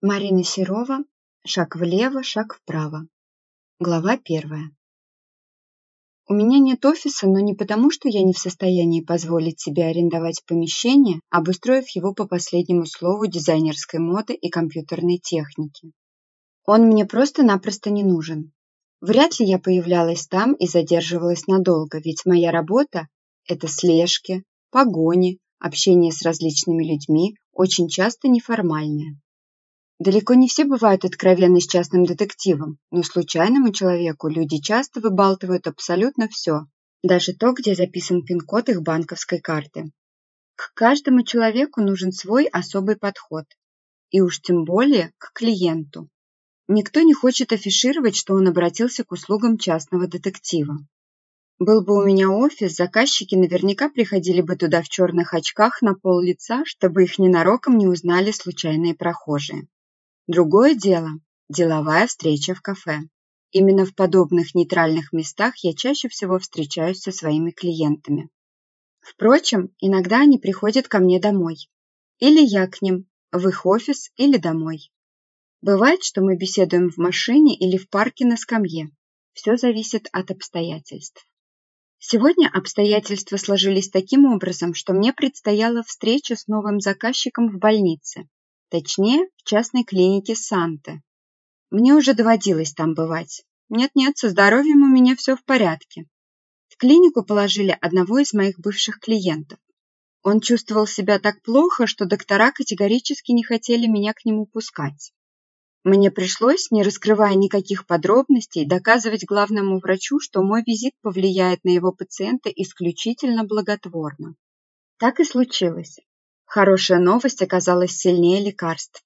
Марина Серова. Шаг влево, шаг вправо. Глава первая. У меня нет офиса, но не потому, что я не в состоянии позволить себе арендовать помещение, обустроив его по последнему слову дизайнерской моды и компьютерной техники. Он мне просто-напросто не нужен. Вряд ли я появлялась там и задерживалась надолго, ведь моя работа – это слежки, погони, общение с различными людьми, очень часто неформальное. Далеко не все бывают откровенны с частным детективом, но случайному человеку люди часто выбалтывают абсолютно все, даже то, где записан пин-код их банковской карты. К каждому человеку нужен свой особый подход, и уж тем более к клиенту. Никто не хочет афишировать, что он обратился к услугам частного детектива. Был бы у меня офис, заказчики наверняка приходили бы туда в черных очках на пол лица, чтобы их ненароком не узнали случайные прохожие. Другое дело – деловая встреча в кафе. Именно в подобных нейтральных местах я чаще всего встречаюсь со своими клиентами. Впрочем, иногда они приходят ко мне домой. Или я к ним, в их офис или домой. Бывает, что мы беседуем в машине или в парке на скамье. Все зависит от обстоятельств. Сегодня обстоятельства сложились таким образом, что мне предстояла встреча с новым заказчиком в больнице. Точнее, в частной клинике Санте. Мне уже доводилось там бывать. Нет-нет, со здоровьем у меня все в порядке. В клинику положили одного из моих бывших клиентов. Он чувствовал себя так плохо, что доктора категорически не хотели меня к нему пускать. Мне пришлось, не раскрывая никаких подробностей, доказывать главному врачу, что мой визит повлияет на его пациента исключительно благотворно. Так и случилось. Хорошая новость оказалась сильнее лекарств.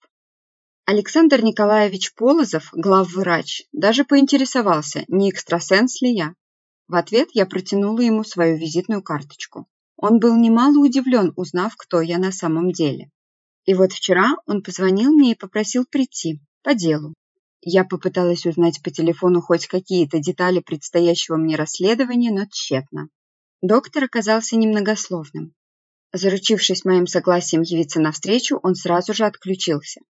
Александр Николаевич Полозов, главврач, даже поинтересовался, не экстрасенс ли я. В ответ я протянула ему свою визитную карточку. Он был немало удивлен, узнав, кто я на самом деле. И вот вчера он позвонил мне и попросил прийти, по делу. Я попыталась узнать по телефону хоть какие-то детали предстоящего мне расследования, но тщетно. Доктор оказался немногословным. Заручившись моим согласием явиться навстречу, он сразу же отключился.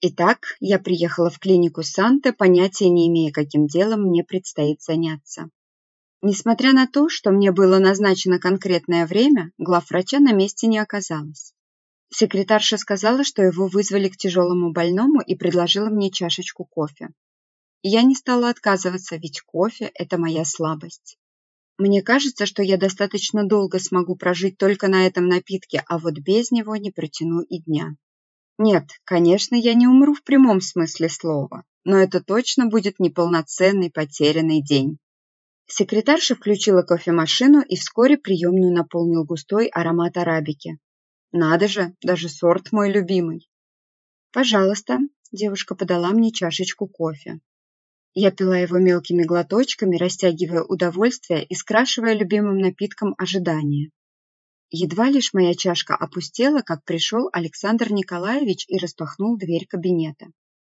Итак, я приехала в клинику Санте, понятия не имея, каким делом мне предстоит заняться. Несмотря на то, что мне было назначено конкретное время, главврача на месте не оказалось. Секретарша сказала, что его вызвали к тяжелому больному и предложила мне чашечку кофе. Я не стала отказываться, ведь кофе – это моя слабость. Мне кажется, что я достаточно долго смогу прожить только на этом напитке, а вот без него не протяну и дня. Нет, конечно, я не умру в прямом смысле слова, но это точно будет неполноценный потерянный день. Секретарша включила кофемашину, и вскоре приемную наполнил густой аромат арабики. Надо же, даже сорт мой любимый. Пожалуйста, девушка подала мне чашечку кофе. Я пила его мелкими глоточками, растягивая удовольствие и скрашивая любимым напитком ожидание. Едва лишь моя чашка опустела, как пришел Александр Николаевич и распахнул дверь кабинета.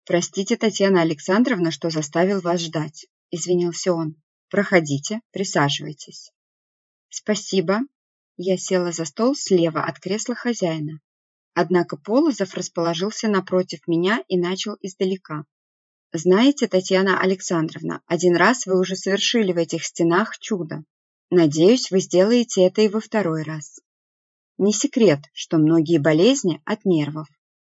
«Простите, Татьяна Александровна, что заставил вас ждать», – извинился он. «Проходите, присаживайтесь». «Спасибо». Я села за стол слева от кресла хозяина. Однако Полозов расположился напротив меня и начал издалека. Знаете, Татьяна Александровна, один раз вы уже совершили в этих стенах чудо. Надеюсь, вы сделаете это и во второй раз. Не секрет, что многие болезни от нервов.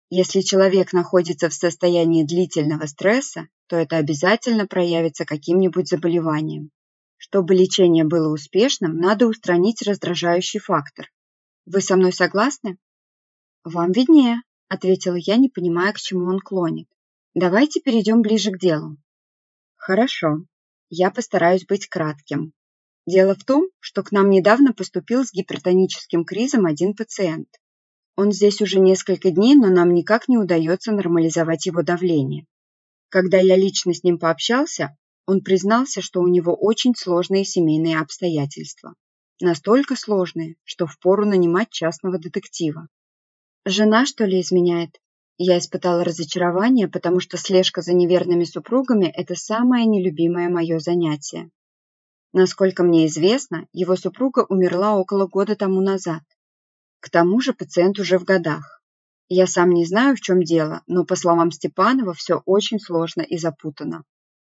Если человек находится в состоянии длительного стресса, то это обязательно проявится каким-нибудь заболеванием. Чтобы лечение было успешным, надо устранить раздражающий фактор. Вы со мной согласны? Вам виднее, ответила я, не понимая, к чему он клонит. Давайте перейдем ближе к делу. Хорошо. Я постараюсь быть кратким. Дело в том, что к нам недавно поступил с гипертоническим кризом один пациент. Он здесь уже несколько дней, но нам никак не удается нормализовать его давление. Когда я лично с ним пообщался, он признался, что у него очень сложные семейные обстоятельства. Настолько сложные, что впору нанимать частного детектива. Жена, что ли, изменяет? Я испытала разочарование, потому что слежка за неверными супругами – это самое нелюбимое мое занятие. Насколько мне известно, его супруга умерла около года тому назад. К тому же пациент уже в годах. Я сам не знаю, в чем дело, но, по словам Степанова, все очень сложно и запутано.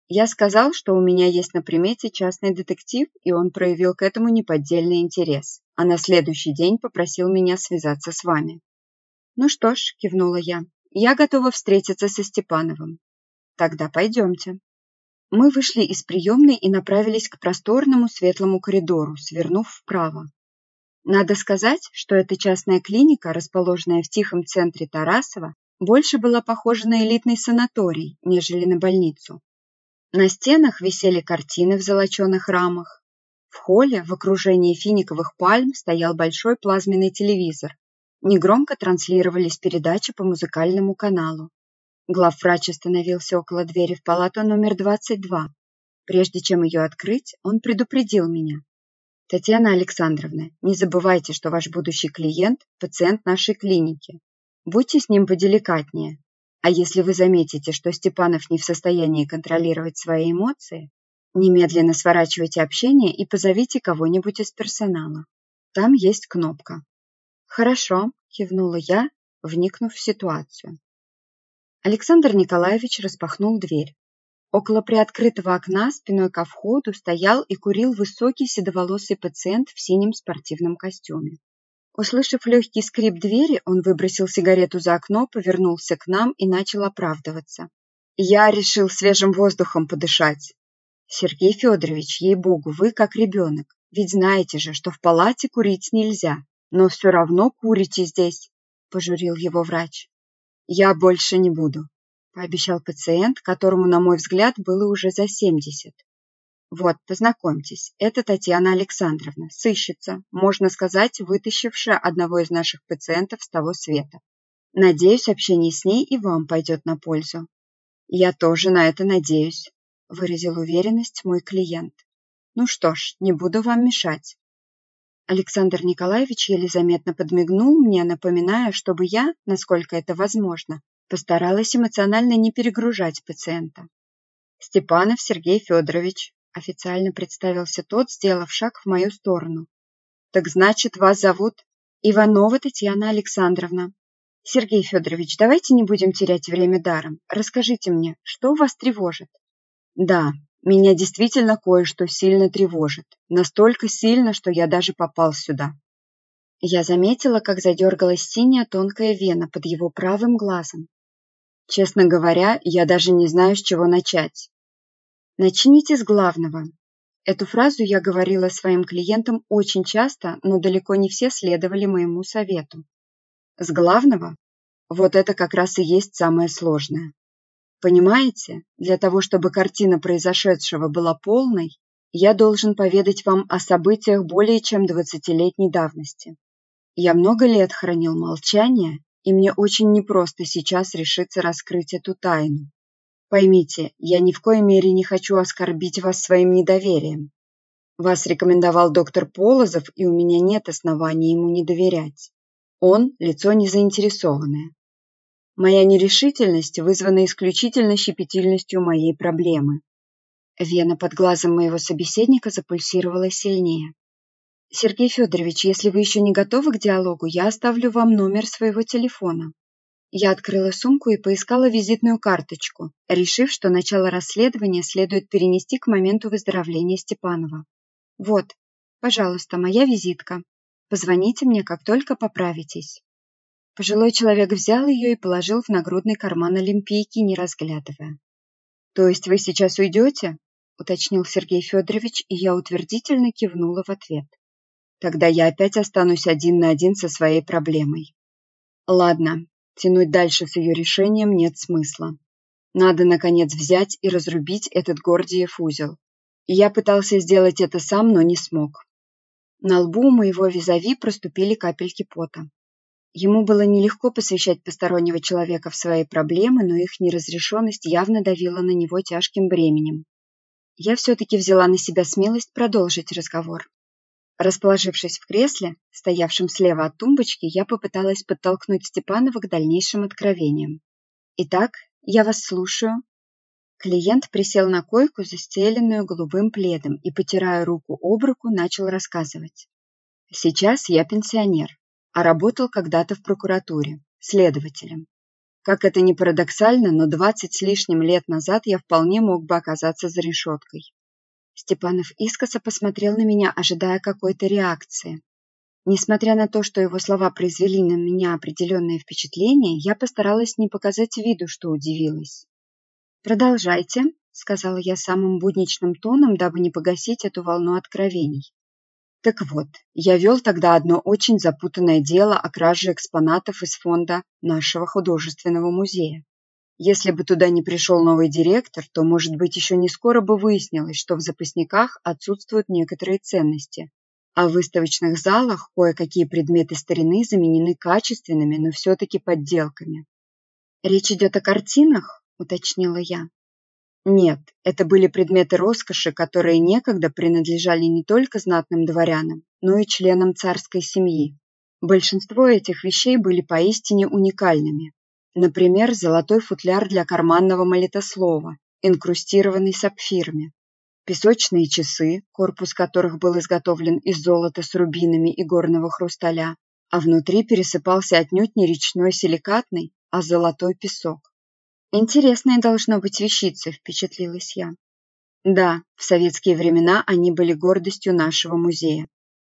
Я сказал, что у меня есть на примете частный детектив, и он проявил к этому неподдельный интерес, а на следующий день попросил меня связаться с вами. «Ну что ж», – кивнула я, – «я готова встретиться со Степановым». «Тогда пойдемте». Мы вышли из приемной и направились к просторному светлому коридору, свернув вправо. Надо сказать, что эта частная клиника, расположенная в тихом центре Тарасова, больше была похожа на элитный санаторий, нежели на больницу. На стенах висели картины в золоченых рамах. В холле в окружении финиковых пальм стоял большой плазменный телевизор. Негромко транслировались передачи по музыкальному каналу. Главврач остановился около двери в палату номер 22. Прежде чем ее открыть, он предупредил меня. «Татьяна Александровна, не забывайте, что ваш будущий клиент – пациент нашей клиники. Будьте с ним поделикатнее. А если вы заметите, что Степанов не в состоянии контролировать свои эмоции, немедленно сворачивайте общение и позовите кого-нибудь из персонала. Там есть кнопка». «Хорошо», – кивнула я, вникнув в ситуацию. Александр Николаевич распахнул дверь. Около приоткрытого окна спиной ко входу стоял и курил высокий седоволосый пациент в синем спортивном костюме. Услышав легкий скрип двери, он выбросил сигарету за окно, повернулся к нам и начал оправдываться. «Я решил свежим воздухом подышать». «Сергей Федорович, ей-богу, вы как ребенок. Ведь знаете же, что в палате курить нельзя. Но все равно курите здесь», – пожурил его врач. «Я больше не буду», – пообещал пациент, которому, на мой взгляд, было уже за 70. «Вот, познакомьтесь, это Татьяна Александровна, сыщица, можно сказать, вытащившая одного из наших пациентов с того света. Надеюсь, общение с ней и вам пойдет на пользу». «Я тоже на это надеюсь», – выразил уверенность мой клиент. «Ну что ж, не буду вам мешать. Александр Николаевич еле заметно подмигнул мне, напоминая, чтобы я, насколько это возможно, постаралась эмоционально не перегружать пациента. «Степанов Сергей Федорович», – официально представился тот, сделав шаг в мою сторону. «Так значит, вас зовут Иванова Татьяна Александровна. Сергей Федорович, давайте не будем терять время даром. Расскажите мне, что вас тревожит?» «Да, меня действительно кое-что сильно тревожит. Настолько сильно, что я даже попал сюда. Я заметила, как задергалась синяя тонкая вена под его правым глазом. Честно говоря, я даже не знаю, с чего начать. Начните с главного. Эту фразу я говорила своим клиентам очень часто, но далеко не все следовали моему совету. С главного? Вот это как раз и есть самое сложное. Понимаете, для того, чтобы картина произошедшего была полной, я должен поведать вам о событиях более чем двадцатилетней давности. Я много лет хранил молчание, и мне очень непросто сейчас решиться раскрыть эту тайну. Поймите, я ни в коей мере не хочу оскорбить вас своим недоверием. Вас рекомендовал доктор Полозов, и у меня нет оснований ему не доверять. Он – лицо незаинтересованное. Моя нерешительность вызвана исключительно щепетильностью моей проблемы. Вена под глазом моего собеседника запульсировала сильнее. «Сергей Федорович, если вы еще не готовы к диалогу, я оставлю вам номер своего телефона». Я открыла сумку и поискала визитную карточку, решив, что начало расследования следует перенести к моменту выздоровления Степанова. «Вот, пожалуйста, моя визитка. Позвоните мне, как только поправитесь». Пожилой человек взял ее и положил в нагрудный карман Олимпийки, не разглядывая. «То есть вы сейчас уйдете?» – уточнил Сергей Федорович, и я утвердительно кивнула в ответ. «Тогда я опять останусь один на один со своей проблемой». «Ладно, тянуть дальше с ее решением нет смысла. Надо, наконец, взять и разрубить этот Гордиев узел. Я пытался сделать это сам, но не смог». На лбу моего визави проступили капельки пота. Ему было нелегко посвящать постороннего человека в свои проблемы, но их неразрешенность явно давила на него тяжким бременем. Я все-таки взяла на себя смелость продолжить разговор. Расположившись в кресле, стоявшем слева от тумбочки, я попыталась подтолкнуть Степанова к дальнейшим откровениям. «Итак, я вас слушаю». Клиент присел на койку, застеленную голубым пледом, и, потирая руку об руку, начал рассказывать. «Сейчас я пенсионер а работал когда-то в прокуратуре. следователем. Как это ни парадоксально, но 20 с лишним лет назад я вполне мог бы оказаться за решеткой. Степанов искоса посмотрел на меня, ожидая какой-то реакции. Несмотря на то, что его слова произвели на меня определенное впечатление, я постаралась не показать виду, что удивилась. «Продолжайте», — сказала я самым будничным тоном, дабы не погасить эту волну откровений. Так вот, я вел тогда одно очень запутанное дело о краже экспонатов из фонда нашего художественного музея. Если бы туда не пришел новый директор, то, может быть, еще не скоро бы выяснилось, что в запасниках отсутствуют некоторые ценности, а в выставочных залах кое-какие предметы старины заменены качественными, но все-таки подделками. «Речь идет о картинах?» – уточнила я. Нет, это были предметы роскоши, которые некогда принадлежали не только знатным дворянам, но и членам царской семьи. Большинство этих вещей были поистине уникальными. Например, золотой футляр для карманного молитослова, инкрустированный сапфирами, песочные часы, корпус которых был изготовлен из золота с рубинами и горного хрусталя, а внутри пересыпался отнюдь не речной силикатный, а золотой песок. Интересная должно быть вещица, впечатлилась я. Да, в советские времена они были гордостью нашего музея.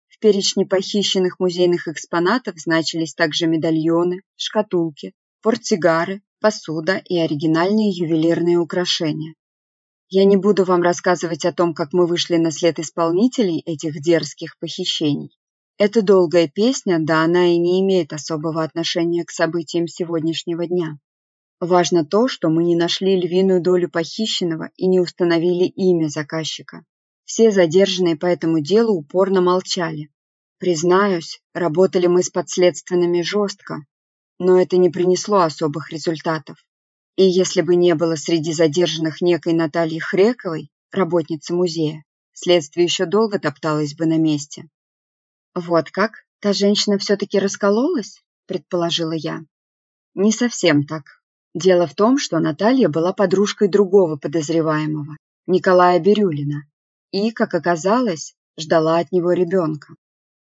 В перечне похищенных музейных экспонатов значились также медальоны, шкатулки, портсигары, посуда и оригинальные ювелирные украшения. Я не буду вам рассказывать о том, как мы вышли на след исполнителей этих дерзких похищений. Это долгая песня, да она и не имеет особого отношения к событиям сегодняшнего дня. Важно то, что мы не нашли львиную долю похищенного и не установили имя заказчика. Все задержанные по этому делу упорно молчали. Признаюсь, работали мы с подследственными жестко, но это не принесло особых результатов. И если бы не было среди задержанных некой Натальи Хрековой, работницы музея, следствие еще долго топталось бы на месте. «Вот как? Та женщина все-таки раскололась?» – предположила я. «Не совсем так. Дело в том, что Наталья была подружкой другого подозреваемого, Николая Бирюлина, и, как оказалось, ждала от него ребенка.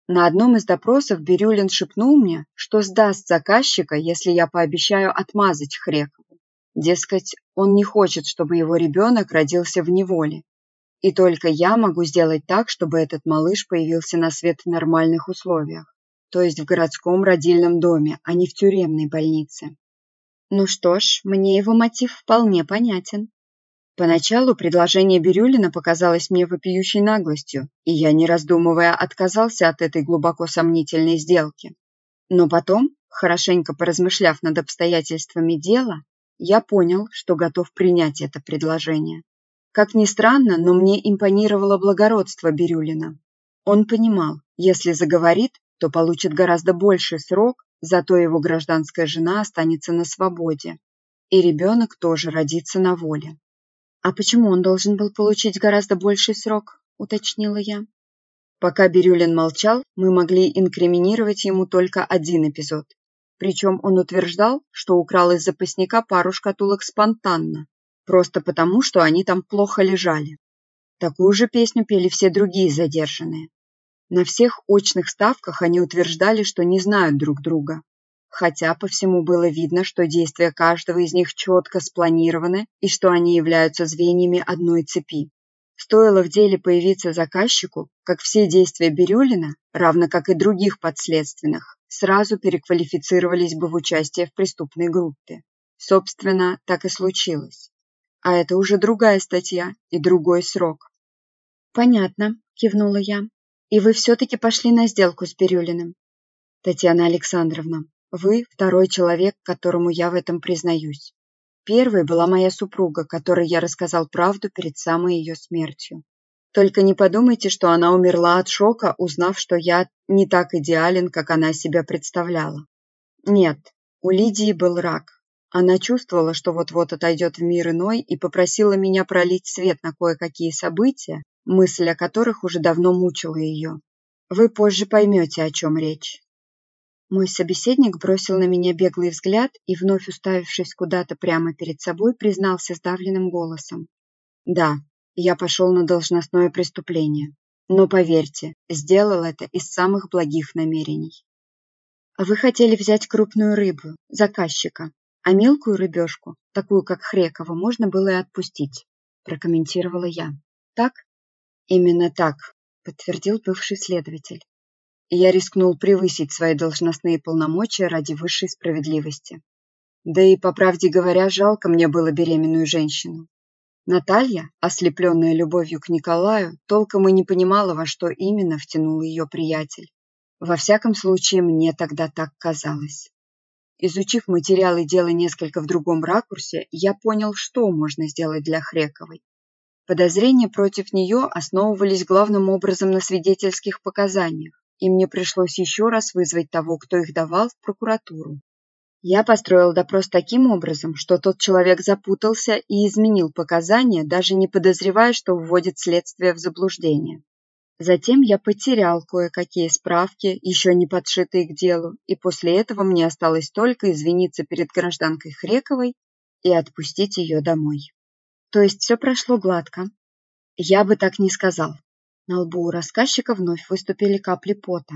На одном из допросов Бирюлин шепнул мне, что сдаст заказчика, если я пообещаю отмазать Хрекову. Дескать, он не хочет, чтобы его ребенок родился в неволе. И только я могу сделать так, чтобы этот малыш появился на свет в нормальных условиях, то есть в городском родильном доме, а не в тюремной больнице. Ну что ж, мне его мотив вполне понятен. Поначалу предложение Бирюлина показалось мне вопиющей наглостью, и я, не раздумывая, отказался от этой глубоко сомнительной сделки. Но потом, хорошенько поразмышляв над обстоятельствами дела, я понял, что готов принять это предложение. Как ни странно, но мне импонировало благородство Бирюлина. Он понимал, если заговорит, то получит гораздо больший срок, зато его гражданская жена останется на свободе. И ребенок тоже родится на воле. «А почему он должен был получить гораздо больший срок?» – уточнила я. Пока Бирюлин молчал, мы могли инкриминировать ему только один эпизод. Причем он утверждал, что украл из запасника пару шкатулок спонтанно, просто потому, что они там плохо лежали. Такую же песню пели все другие задержанные. На всех очных ставках они утверждали, что не знают друг друга. Хотя по всему было видно, что действия каждого из них четко спланированы и что они являются звеньями одной цепи. Стоило в деле появиться заказчику, как все действия Бирюлина, равно как и других подследственных, сразу переквалифицировались бы в участие в преступной группе. Собственно, так и случилось. А это уже другая статья и другой срок. «Понятно», – кивнула я. «И вы все-таки пошли на сделку с Бирюлиным?» «Татьяна Александровна, вы второй человек, которому я в этом признаюсь. Первой была моя супруга, которой я рассказал правду перед самой ее смертью. Только не подумайте, что она умерла от шока, узнав, что я не так идеален, как она себя представляла. Нет, у Лидии был рак. Она чувствовала, что вот-вот отойдет в мир иной и попросила меня пролить свет на кое-какие события, мысль о которых уже давно мучила ее. Вы позже поймете, о чем речь. Мой собеседник бросил на меня беглый взгляд и, вновь уставившись куда-то прямо перед собой, признался сдавленным голосом. Да, я пошел на должностное преступление. Но поверьте, сделал это из самых благих намерений. А вы хотели взять крупную рыбу, заказчика, а мелкую рыбешку, такую как Хрекова, можно было и отпустить, прокомментировала я. Так? Именно так, подтвердил бывший следователь. я рискнул превысить свои должностные полномочия ради высшей справедливости. Да и, по правде говоря, жалко мне было беременную женщину. Наталья, ослепленная любовью к Николаю, толком и не понимала, во что именно втянул ее приятель. Во всяком случае, мне тогда так казалось. Изучив материалы дела несколько в другом ракурсе, я понял, что можно сделать для Хрековой. Подозрения против нее основывались главным образом на свидетельских показаниях, и мне пришлось еще раз вызвать того, кто их давал, в прокуратуру. Я построил допрос таким образом, что тот человек запутался и изменил показания, даже не подозревая, что вводит следствие в заблуждение. Затем я потерял кое-какие справки, еще не подшитые к делу, и после этого мне осталось только извиниться перед гражданкой Хрековой и отпустить ее домой. То есть все прошло гладко. Я бы так не сказал. На лбу у рассказчика вновь выступили капли пота.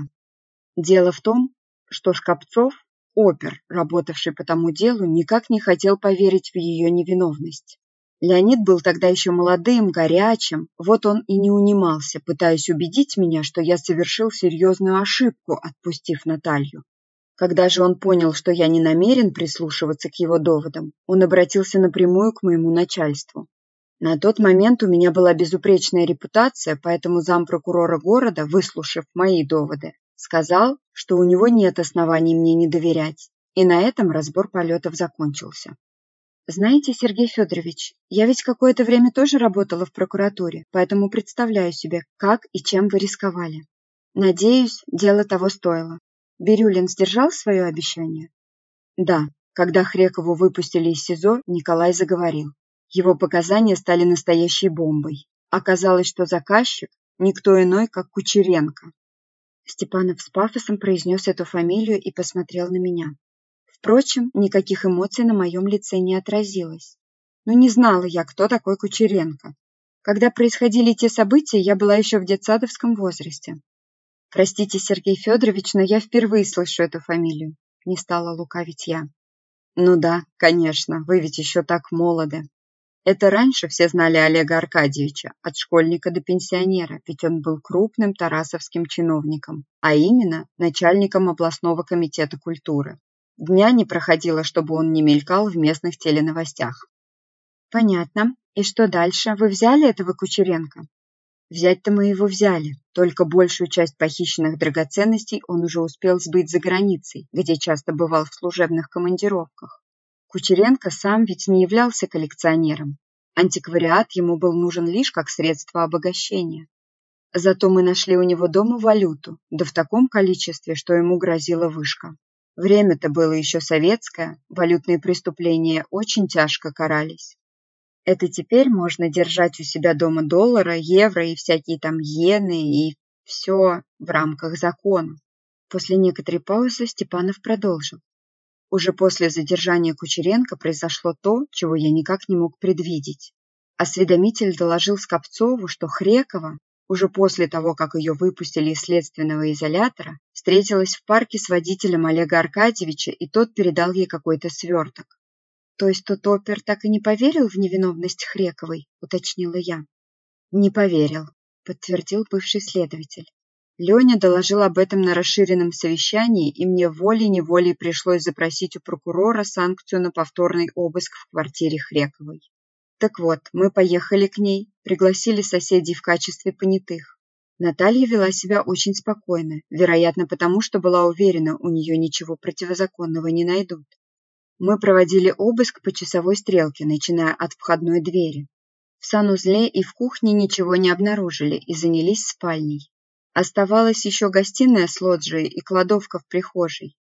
Дело в том, что Шкапцов, опер, работавший по тому делу, никак не хотел поверить в ее невиновность. Леонид был тогда еще молодым, горячим, вот он и не унимался, пытаясь убедить меня, что я совершил серьезную ошибку, отпустив Наталью. Когда же он понял, что я не намерен прислушиваться к его доводам, он обратился напрямую к моему начальству. На тот момент у меня была безупречная репутация, поэтому зампрокурора города, выслушав мои доводы, сказал, что у него нет оснований мне не доверять, и на этом разбор полетов закончился. Знаете, Сергей Федорович, я ведь какое-то время тоже работала в прокуратуре, поэтому представляю себе, как и чем вы рисковали. Надеюсь, дело того стоило. Бирюлин сдержал свое обещание? Да, когда Хрекову выпустили из СИЗО, Николай заговорил. Его показания стали настоящей бомбой. Оказалось, что заказчик – никто иной, как Кучеренко. Степанов с пафосом произнес эту фамилию и посмотрел на меня. Впрочем, никаких эмоций на моем лице не отразилось. Но не знала я, кто такой Кучеренко. Когда происходили те события, я была еще в детсадовском возрасте. Простите, Сергей Федорович, но я впервые слышу эту фамилию. Не стала лукавить я. Ну да, конечно, вы ведь еще так молоды. Это раньше все знали Олега Аркадьевича, от школьника до пенсионера, ведь он был крупным тарасовским чиновником, а именно начальником областного комитета культуры. Дня не проходило, чтобы он не мелькал в местных теленовостях. Понятно. И что дальше? Вы взяли этого Кучеренко? Взять-то мы его взяли, только большую часть похищенных драгоценностей он уже успел сбыть за границей, где часто бывал в служебных командировках. Кучеренко сам ведь не являлся коллекционером. Антиквариат ему был нужен лишь как средство обогащения. Зато мы нашли у него дома валюту, да в таком количестве, что ему грозила вышка. Время-то было еще советское, валютные преступления очень тяжко карались. Это теперь можно держать у себя дома доллара, евро и всякие там иены и все в рамках закона. После некоторой паузы Степанов продолжил. Уже после задержания Кучеренко произошло то, чего я никак не мог предвидеть. Осведомитель доложил Скопцову, что Хрекова уже после того, как ее выпустили из следственного изолятора, встретилась в парке с водителем Олега Аркадьевича, и тот передал ей какой-то сверток. «То есть тот опер так и не поверил в невиновность Хрековой?» – уточнила я. «Не поверил», – подтвердил бывший следователь. Леня доложил об этом на расширенном совещании, и мне волей-неволей пришлось запросить у прокурора санкцию на повторный обыск в квартире Хрековой. Так вот, мы поехали к ней, пригласили соседей в качестве понятых. Наталья вела себя очень спокойно, вероятно потому, что была уверена, у нее ничего противозаконного не найдут. Мы проводили обыск по часовой стрелке, начиная от входной двери. В санузле и в кухне ничего не обнаружили и занялись спальней. Оставалась еще гостиная с лоджией и кладовка в прихожей.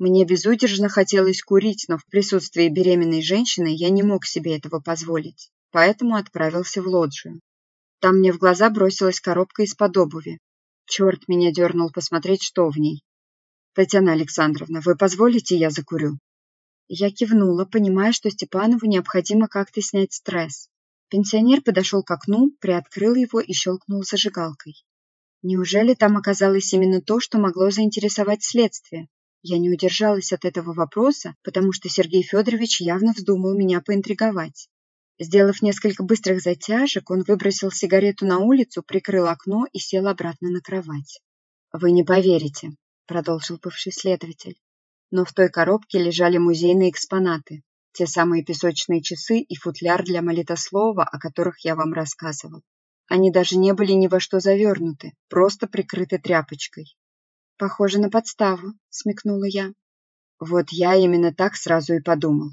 Мне безудержно хотелось курить, но в присутствии беременной женщины я не мог себе этого позволить, поэтому отправился в лоджию. Там мне в глаза бросилась коробка из-под обуви. Черт меня дернул посмотреть, что в ней. «Татьяна Александровна, вы позволите, я закурю?» Я кивнула, понимая, что Степанову необходимо как-то снять стресс. Пенсионер подошел к окну, приоткрыл его и щелкнул зажигалкой. Неужели там оказалось именно то, что могло заинтересовать следствие? Я не удержалась от этого вопроса, потому что Сергей Федорович явно вздумал меня поинтриговать. Сделав несколько быстрых затяжек, он выбросил сигарету на улицу, прикрыл окно и сел обратно на кровать. «Вы не поверите», — продолжил бывший следователь. Но в той коробке лежали музейные экспонаты, те самые песочные часы и футляр для молитослова, о которых я вам рассказывал. Они даже не были ни во что завернуты, просто прикрыты тряпочкой. «Похоже на подставу», — смекнула я. Вот я именно так сразу и подумал.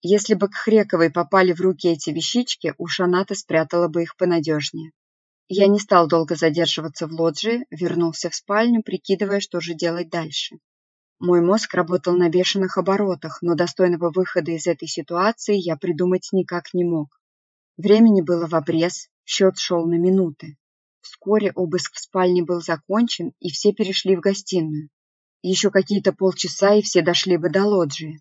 Если бы к Хрековой попали в руки эти вещички, уж она-то спрятала бы их понадежнее. Я не стал долго задерживаться в лоджии, вернулся в спальню, прикидывая, что же делать дальше. Мой мозг работал на бешеных оборотах, но достойного выхода из этой ситуации я придумать никак не мог. Времени было в обрез, счет шел на минуты. Вскоре обыск в спальне был закончен, и все перешли в гостиную. Еще какие-то полчаса, и все дошли бы до лоджии.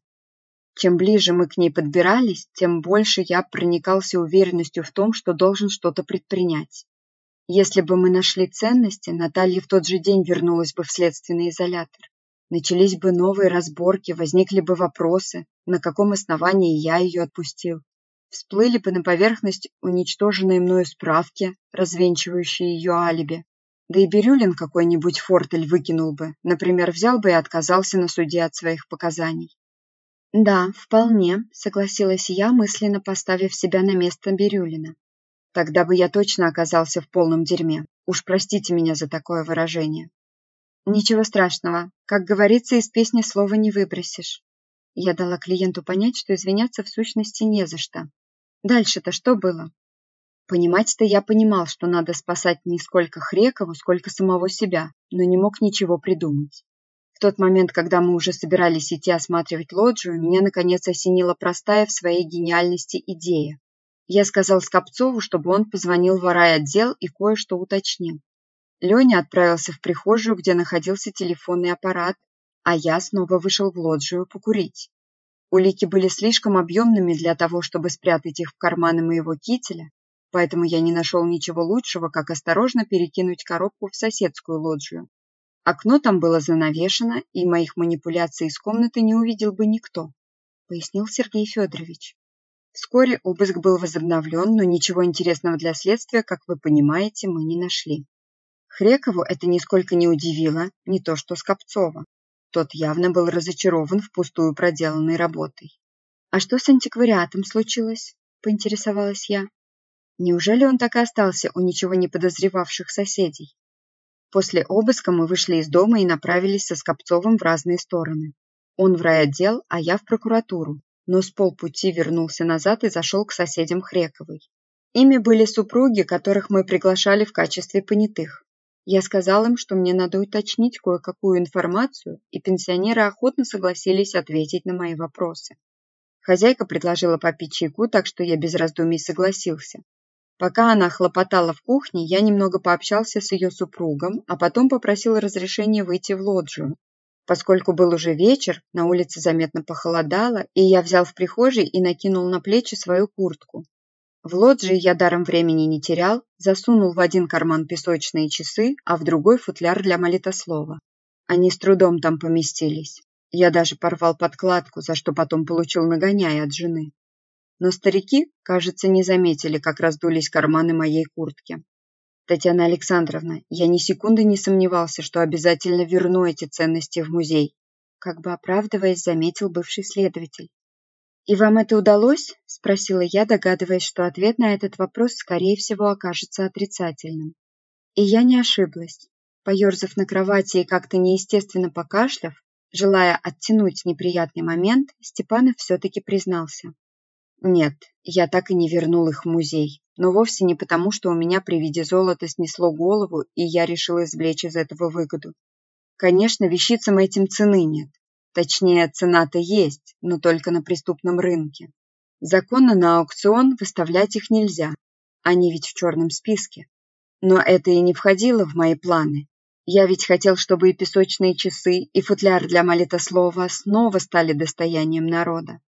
Чем ближе мы к ней подбирались, тем больше я проникался уверенностью в том, что должен что-то предпринять. Если бы мы нашли ценности, Наталья в тот же день вернулась бы в следственный изолятор. Начались бы новые разборки, возникли бы вопросы, на каком основании я ее отпустил. Всплыли бы на поверхность уничтоженные мною справки, развенчивающие ее алиби. Да и Бирюлин какой-нибудь фортель выкинул бы, например, взял бы и отказался на суде от своих показаний. «Да, вполне», — согласилась я, мысленно поставив себя на место Бирюлина. «Тогда бы я точно оказался в полном дерьме. Уж простите меня за такое выражение. Ничего страшного. Как говорится, из песни слова не выбросишь. Я дала клиенту понять, что извиняться в сущности не за что. Дальше-то что было? Понимать-то я понимал, что надо спасать не сколько Хрекову, сколько самого себя, но не мог ничего придумать. В тот момент, когда мы уже собирались идти осматривать лоджию, меня наконец осенила простая в своей гениальности идея. Я сказал Скопцову, чтобы он позвонил в райотдел и кое-что уточнил. Леня отправился в прихожую, где находился телефонный аппарат, а я снова вышел в лоджию покурить. Улики были слишком объемными для того, чтобы спрятать их в карманы моего кителя, поэтому я не нашел ничего лучшего, как осторожно перекинуть коробку в соседскую лоджию. Окно там было занавешено, и моих манипуляций из комнаты не увидел бы никто, пояснил Сергей Федорович. Вскоре обыск был возобновлен, но ничего интересного для следствия, как вы понимаете, мы не нашли. Хрекову это нисколько не удивило, не то что Скопцова. Тот явно был разочарован впустую проделанной работой. «А что с антиквариатом случилось?» – поинтересовалась я. Неужели он так и остался у ничего не подозревавших соседей? После обыска мы вышли из дома и направились со Скопцовым в разные стороны. Он в райотдел, а я в прокуратуру, но с полпути вернулся назад и зашел к соседям Хрековой. Ими были супруги, которых мы приглашали в качестве понятых. Я сказал им, что мне надо уточнить кое-какую информацию, и пенсионеры охотно согласились ответить на мои вопросы. Хозяйка предложила попить чайку, так что я без раздумий согласился. Пока она хлопотала в кухне, я немного пообщался с ее супругом, а потом попросил разрешения выйти в лоджию. Поскольку был уже вечер, на улице заметно похолодало, и я взял в прихожей и накинул на плечи свою куртку. В лоджии я даром времени не терял, засунул в один карман песочные часы, а в другой футляр для молитослова. Они с трудом там поместились. Я даже порвал подкладку, за что потом получил нагоняй от жены. Но старики, кажется, не заметили, как раздулись карманы моей куртки. Татьяна Александровна, я ни секунды не сомневался, что обязательно верну эти ценности в музей. Как бы оправдываясь, заметил бывший следователь. «И вам это удалось?» – спросила я, догадываясь, что ответ на этот вопрос, скорее всего, окажется отрицательным. И я не ошиблась. Поерзав на кровати и как-то неестественно покашляв, желая оттянуть неприятный момент, Степанов все-таки признался. «Нет, я так и не вернул их в музей, но вовсе не потому, что у меня при виде золота снесло голову, и я решил извлечь из этого выгоду. Конечно, вещицам этим цены нет, Точнее, цена-то есть, но только на преступном рынке. Законно на аукцион выставлять их нельзя. Они ведь в черном списке. Но это и не входило в мои планы. Я ведь хотел, чтобы и песочные часы, и футляр для молитослова снова стали достоянием народа.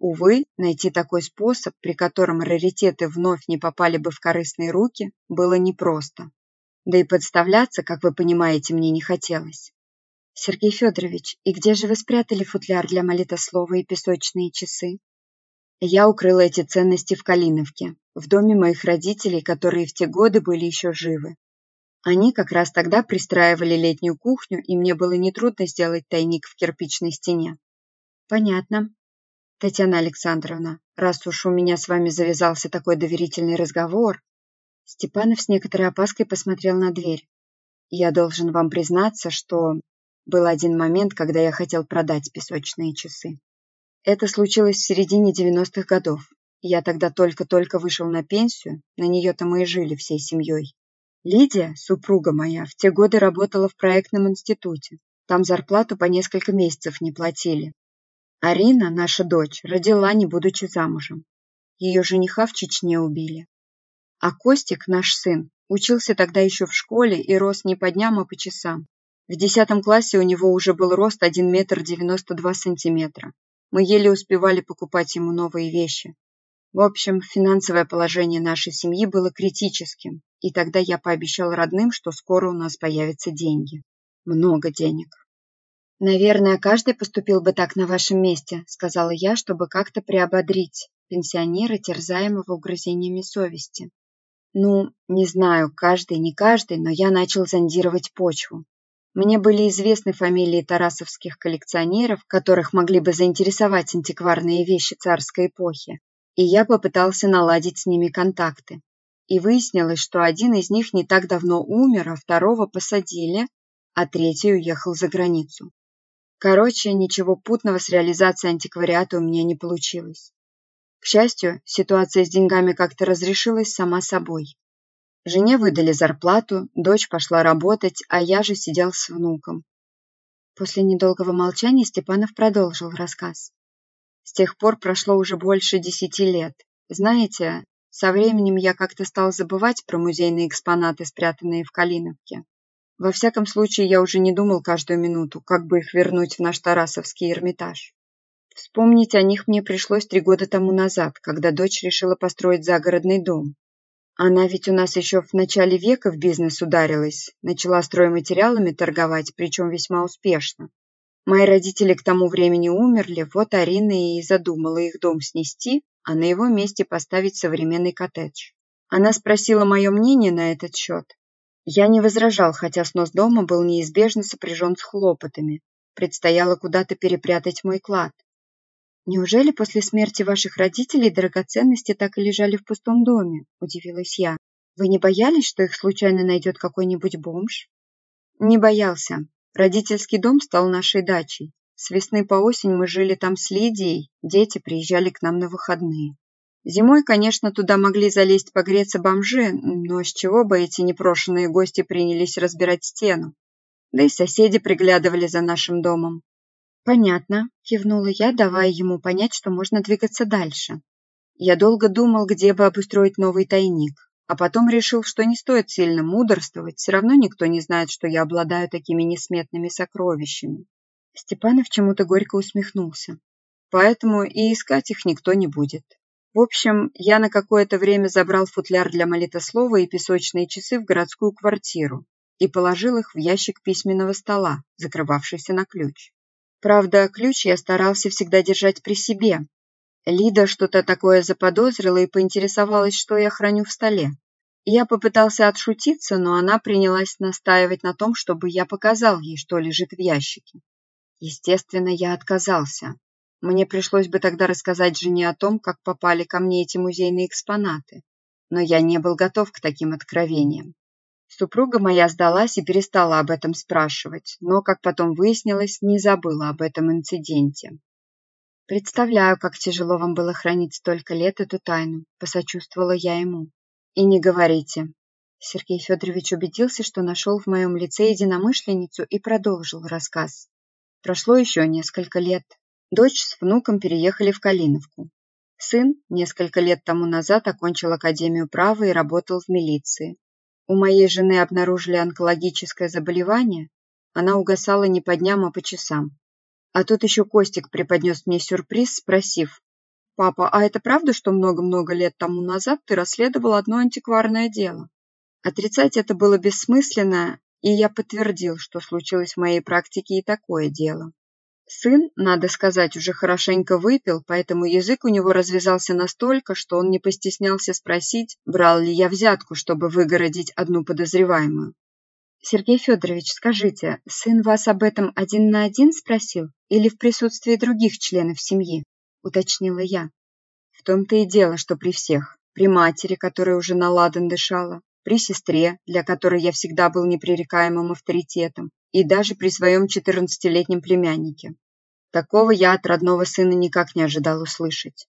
Увы, найти такой способ, при котором раритеты вновь не попали бы в корыстные руки, было непросто. Да и подставляться, как вы понимаете, мне не хотелось. Сергей Федорович, и где же вы спрятали футляр для молитослова и песочные часы? Я укрыла эти ценности в Калиновке, в доме моих родителей, которые в те годы были еще живы. Они как раз тогда пристраивали летнюю кухню, и мне было нетрудно сделать тайник в кирпичной стене. Понятно. Татьяна Александровна, раз уж у меня с вами завязался такой доверительный разговор... Степанов с некоторой опаской посмотрел на дверь. Я должен вам признаться, что был один момент, когда я хотел продать песочные часы. Это случилось в середине 90-х годов. Я тогда только-только вышел на пенсию, на нее-то мы и жили всей семьей. Лидия, супруга моя, в те годы работала в проектном институте. Там зарплату по несколько месяцев не платили. Арина, наша дочь, родила, не будучи замужем. Ее жениха в Чечне убили. А Костик, наш сын, учился тогда еще в школе и рос не по дням, а по часам. В десятом классе у него уже был рост 1 метр 92 сантиметра. Мы еле успевали покупать ему новые вещи. В общем, финансовое положение нашей семьи было критическим, и тогда я пообещал родным, что скоро у нас появятся деньги. Много денег. «Наверное, каждый поступил бы так на вашем месте», сказала я, чтобы как-то приободрить пенсионера, терзаемого угрызениями совести. Ну, не знаю, каждый, не каждый, но я начал зондировать почву. Мне были известны фамилии тарасовских коллекционеров, которых могли бы заинтересовать антикварные вещи царской эпохи, и я попытался наладить с ними контакты. И выяснилось, что один из них не так давно умер, а второго посадили, а третий уехал за границу. Короче, ничего путного с реализацией антиквариата у меня не получилось. К счастью, ситуация с деньгами как-то разрешилась сама собой. Жене выдали зарплату, дочь пошла работать, а я же сидел с внуком. После недолгого молчания Степанов продолжил рассказ. С тех пор прошло уже больше десяти лет. Знаете, со временем я как-то стал забывать про музейные экспонаты, спрятанные в Калиновке. Во всяком случае, я уже не думал каждую минуту, как бы их вернуть в наш Тарасовский Эрмитаж. Вспомнить о них мне пришлось три года тому назад, когда дочь решила построить загородный дом. Она ведь у нас еще в начале века в бизнес ударилась, начала стройматериалами торговать, причем весьма успешно. Мои родители к тому времени умерли, вот Арина и задумала их дом снести, а на его месте поставить современный коттедж. Она спросила мое мнение на этот счет, я не возражал, хотя снос дома был неизбежно сопряжен с хлопотами. Предстояло куда-то перепрятать мой клад. «Неужели после смерти ваших родителей драгоценности так и лежали в пустом доме?» – удивилась я. «Вы не боялись, что их случайно найдет какой-нибудь бомж?» «Не боялся. Родительский дом стал нашей дачей. С весны по осень мы жили там с Лидией, дети приезжали к нам на выходные. Зимой, конечно, туда могли залезть погреться бомжи, но с чего бы эти непрошенные гости принялись разбирать стену? Да и соседи приглядывали за нашим домом. «Понятно», – кивнула я, давая ему понять, что можно двигаться дальше. Я долго думал, где бы обустроить новый тайник, а потом решил, что не стоит сильно мудрствовать, все равно никто не знает, что я обладаю такими несметными сокровищами. Степанов чему-то горько усмехнулся. Поэтому и искать их никто не будет. В общем, я на какое-то время забрал футляр для молитослова и песочные часы в городскую квартиру и положил их в ящик письменного стола, закрывавшийся на ключ. Правда, ключ я старался всегда держать при себе. Лида что-то такое заподозрила и поинтересовалась, что я храню в столе. Я попытался отшутиться, но она принялась настаивать на том, чтобы я показал ей, что лежит в ящике. Естественно, я отказался. Мне пришлось бы тогда рассказать жене о том, как попали ко мне эти музейные экспонаты. Но я не был готов к таким откровениям. Супруга моя сдалась и перестала об этом спрашивать, но, как потом выяснилось, не забыла об этом инциденте. «Представляю, как тяжело вам было хранить столько лет эту тайну», – посочувствовала я ему. «И не говорите». Сергей Федорович убедился, что нашел в моем лице единомышленницу и продолжил рассказ. Прошло еще несколько лет. Дочь с внуком переехали в Калиновку. Сын несколько лет тому назад окончил Академию права и работал в милиции. У моей жены обнаружили онкологическое заболевание. Она угасала не по дням, а по часам. А тут еще Костик преподнес мне сюрприз, спросив, «Папа, а это правда, что много-много лет тому назад ты расследовал одно антикварное дело?» Отрицать это было бессмысленно, и я подтвердил, что случилось в моей практике и такое дело. Сын, надо сказать, уже хорошенько выпил, поэтому язык у него развязался настолько, что он не постеснялся спросить, брал ли я взятку, чтобы выгородить одну подозреваемую. «Сергей Федорович, скажите, сын вас об этом один на один спросил или в присутствии других членов семьи?» – уточнила я. «В том-то и дело, что при всех. При матери, которая уже на ладан дышала, при сестре, для которой я всегда был непререкаемым авторитетом, и даже при своем 14-летнем племяннике. Такого я от родного сына никак не ожидал услышать.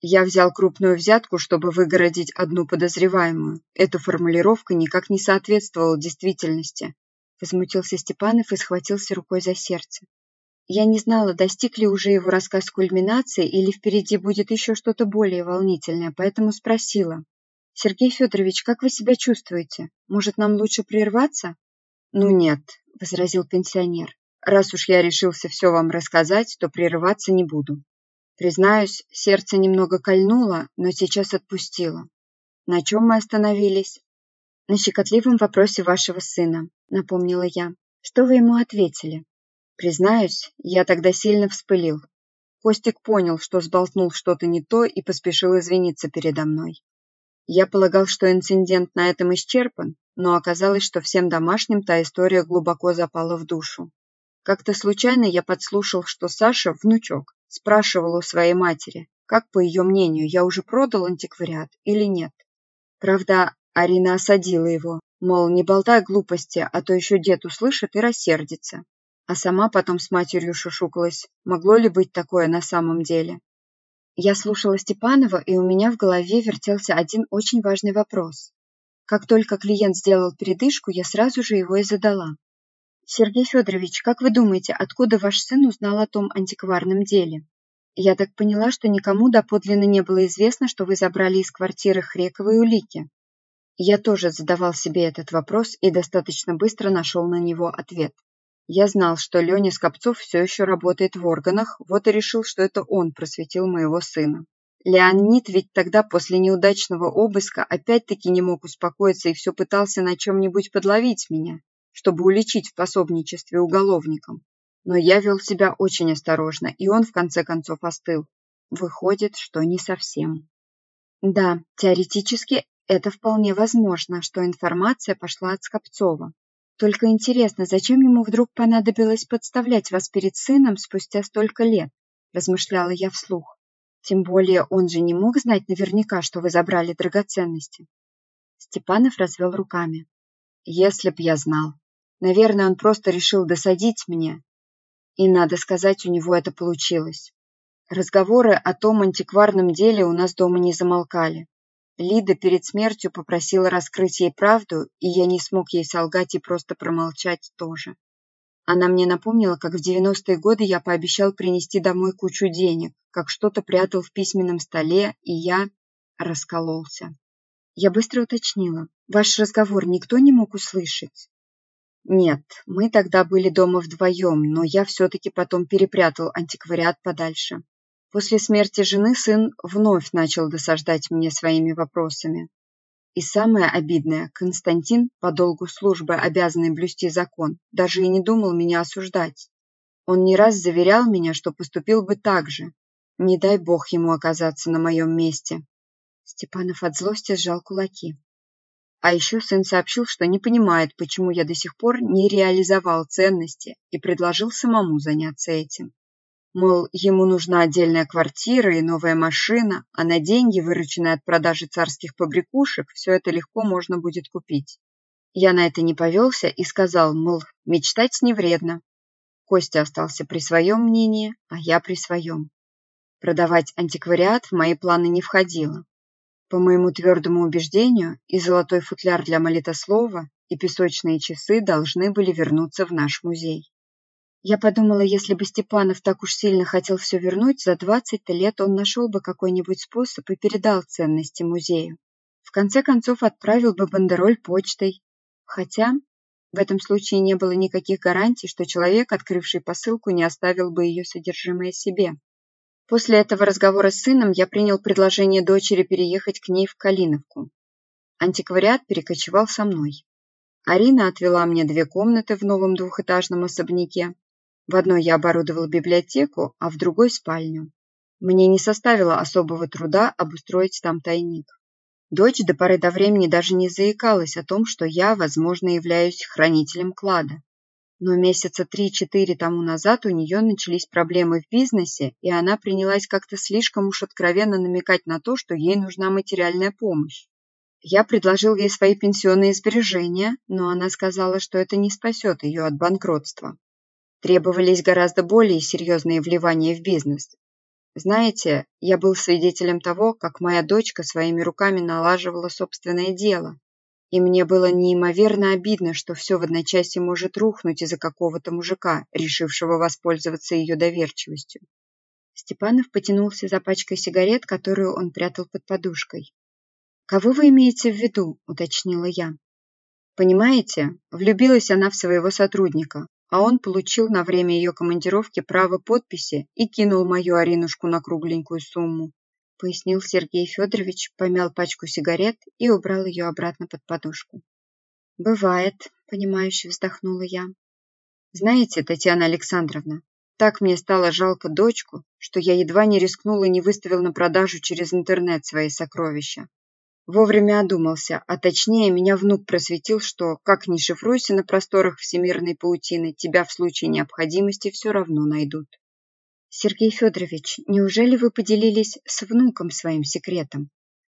Я взял крупную взятку, чтобы выгородить одну подозреваемую. Эта формулировка никак не соответствовала действительности. Возмутился Степанов и схватился рукой за сердце. Я не знала, достиг ли уже его рассказ кульминации или впереди будет еще что-то более волнительное, поэтому спросила. «Сергей Федорович, как вы себя чувствуете? Может, нам лучше прерваться?» «Ну нет», — возразил пенсионер. «Раз уж я решился все вам рассказать, то прерываться не буду. Признаюсь, сердце немного кольнуло, но сейчас отпустило. На чем мы остановились?» «На щекотливом вопросе вашего сына», — напомнила я. «Что вы ему ответили?» Признаюсь, я тогда сильно вспылил. Костик понял, что сболтнул что-то не то и поспешил извиниться передо мной. Я полагал, что инцидент на этом исчерпан, но оказалось, что всем домашним та история глубоко запала в душу. Как-то случайно я подслушал, что Саша, внучок, спрашивал у своей матери, как, по ее мнению, я уже продал антиквариат или нет. Правда, Арина осадила его, мол, не болтай глупости, а то еще дед услышит и рассердится. А сама потом с матерью шушукалась, могло ли быть такое на самом деле. Я слушала Степанова, и у меня в голове вертелся один очень важный вопрос. Как только клиент сделал передышку, я сразу же его и задала. «Сергей Федорович, как вы думаете, откуда ваш сын узнал о том антикварном деле? Я так поняла, что никому доподлинно не было известно, что вы забрали из квартиры Хрековой улики». Я тоже задавал себе этот вопрос и достаточно быстро нашел на него ответ. Я знал, что Леня Скопцов все еще работает в органах, вот и решил, что это он просветил моего сына. Леонид ведь тогда после неудачного обыска опять-таки не мог успокоиться и все пытался на чем-нибудь подловить меня, чтобы уличить в пособничестве уголовникам. Но я вел себя очень осторожно, и он в конце концов остыл. Выходит, что не совсем. Да, теоретически это вполне возможно, что информация пошла от Скопцова. Только интересно, зачем ему вдруг понадобилось подставлять вас перед сыном спустя столько лет? Размышляла я вслух. Тем более он же не мог знать наверняка, что вы забрали драгоценности. Степанов развел руками. Если б я знал. Наверное, он просто решил досадить мне. И, надо сказать, у него это получилось. Разговоры о том антикварном деле у нас дома не замолкали. Лида перед смертью попросила раскрыть ей правду, и я не смог ей солгать и просто промолчать тоже. Она мне напомнила, как в 90-е годы я пообещал принести домой кучу денег, как что-то прятал в письменном столе, и я раскололся. Я быстро уточнила. Ваш разговор никто не мог услышать? Нет, мы тогда были дома вдвоем, но я все-таки потом перепрятал антиквариат подальше. После смерти жены сын вновь начал досаждать мне своими вопросами. И самое обидное, Константин, по долгу службы обязанный блюсти закон, даже и не думал меня осуждать. Он не раз заверял меня, что поступил бы так же. Не дай бог ему оказаться на моем месте. Степанов от злости сжал кулаки. А еще сын сообщил, что не понимает, почему я до сих пор не реализовал ценности и предложил самому заняться этим. Мол, ему нужна отдельная квартира и новая машина, а на деньги, вырученные от продажи царских побрякушек, все это легко можно будет купить. Я на это не повелся и сказал, мол, мечтать не вредно. Костя остался при своем мнении, а я при своем. Продавать антиквариат в мои планы не входило. По моему твердому убеждению, и золотой футляр для молитослова, и песочные часы должны были вернуться в наш музей. Я подумала, если бы Степанов так уж сильно хотел все вернуть, за 20 лет он нашел бы какой-нибудь способ и передал ценности музею. В конце концов, отправил бы бандероль почтой. Хотя в этом случае не было никаких гарантий, что человек, открывший посылку, не оставил бы ее содержимое себе. После этого разговора с сыном я принял предложение дочери переехать к ней в Калиновку. Антиквариат перекочевал со мной. Арина отвела мне две комнаты в новом двухэтажном особняке. В одной я оборудовал библиотеку, а в другой – спальню. Мне не составило особого труда обустроить там тайник. Дочь до поры до времени даже не заикалась о том, что я, возможно, являюсь хранителем клада. Но месяца три-четыре тому назад у нее начались проблемы в бизнесе, и она принялась как-то слишком уж откровенно намекать на то, что ей нужна материальная помощь. Я предложил ей свои пенсионные сбережения, но она сказала, что это не спасет ее от банкротства. Требовались гораздо более серьезные вливания в бизнес. Знаете, я был свидетелем того, как моя дочка своими руками налаживала собственное дело. И мне было неимоверно обидно, что все в одночасье может рухнуть из-за какого-то мужика, решившего воспользоваться ее доверчивостью. Степанов потянулся за пачкой сигарет, которую он прятал под подушкой. «Кого вы имеете в виду?» – уточнила я. «Понимаете, влюбилась она в своего сотрудника, а он получил на время ее командировки право подписи и кинул мою Аринушку на кругленькую сумму, пояснил Сергей Федорович, помял пачку сигарет и убрал ее обратно под подушку. «Бывает», — понимающе вздохнула я. «Знаете, Татьяна Александровна, так мне стало жалко дочку, что я едва не рискнул и не выставил на продажу через интернет свои сокровища. Вовремя одумался, а точнее меня внук просветил, что, как ни шифруйся на просторах всемирной паутины, тебя в случае необходимости все равно найдут. Сергей Федорович, неужели вы поделились с внуком своим секретом?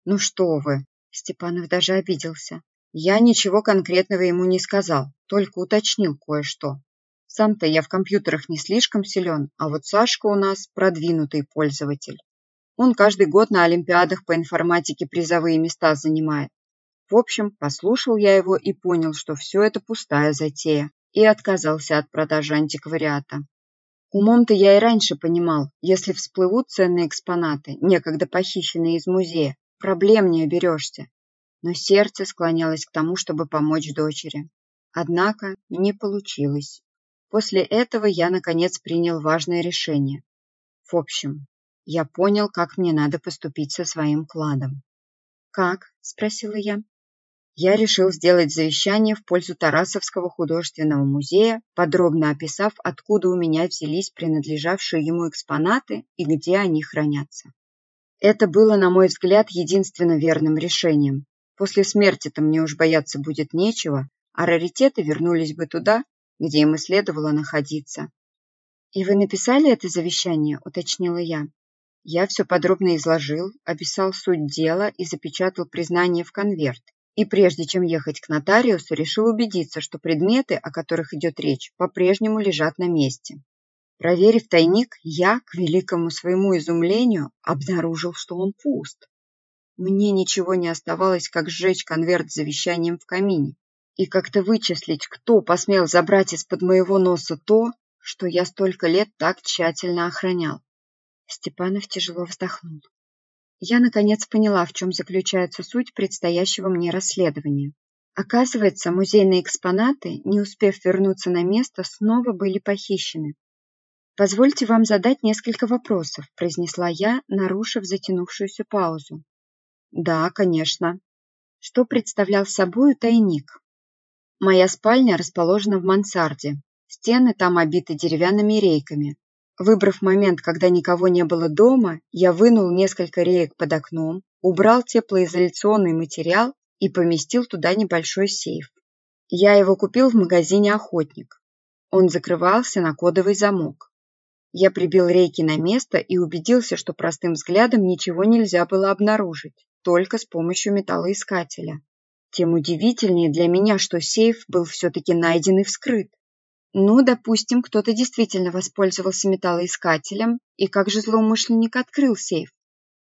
Ну что вы, Степанов даже обиделся. Я ничего конкретного ему не сказал, только уточнил кое-что. Сам-то я в компьютерах не слишком силен, а вот Сашка у нас продвинутый пользователь. Он каждый год на Олимпиадах по информатике призовые места занимает. В общем, послушал я его и понял, что все это пустая затея, и отказался от продажи антиквариата. Умом-то я и раньше понимал, если всплывут ценные экспонаты, некогда похищенные из музея, проблем не оберешься. Но сердце склонялось к тому, чтобы помочь дочери. Однако не получилось. После этого я, наконец, принял важное решение. В общем, я понял, как мне надо поступить со своим кладом. «Как?» – спросила я. Я решил сделать завещание в пользу Тарасовского художественного музея, подробно описав, откуда у меня взялись принадлежавшие ему экспонаты и где они хранятся. Это было, на мой взгляд, единственно верным решением. После смерти-то мне уж бояться будет нечего, а раритеты вернулись бы туда, где им и следовало находиться. «И вы написали это завещание?» – уточнила я. Я все подробно изложил, описал суть дела и запечатал признание в конверт. И прежде чем ехать к нотариусу, решил убедиться, что предметы, о которых идет речь, по-прежнему лежат на месте. Проверив тайник, я, к великому своему изумлению, обнаружил, что он пуст. Мне ничего не оставалось, как сжечь конверт с завещанием в камине и как-то вычислить, кто посмел забрать из-под моего носа то, что я столько лет так тщательно охранял. Степанов тяжело вздохнул. Я, наконец, поняла, в чем заключается суть предстоящего мне расследования. Оказывается, музейные экспонаты, не успев вернуться на место, снова были похищены. «Позвольте вам задать несколько вопросов», – произнесла я, нарушив затянувшуюся паузу. «Да, конечно. Что представлял собой тайник?» «Моя спальня расположена в мансарде. Стены там обиты деревянными рейками. Выбрав момент, когда никого не было дома, я вынул несколько реек под окном, убрал теплоизоляционный материал и поместил туда небольшой сейф. Я его купил в магазине «Охотник». Он закрывался на кодовый замок. Я прибил рейки на место и убедился, что простым взглядом ничего нельзя было обнаружить, только с помощью металлоискателя. Тем удивительнее для меня, что сейф был все-таки найден и вскрыт. Ну, допустим, кто-то действительно воспользовался металлоискателем, и как же злоумышленник открыл сейф?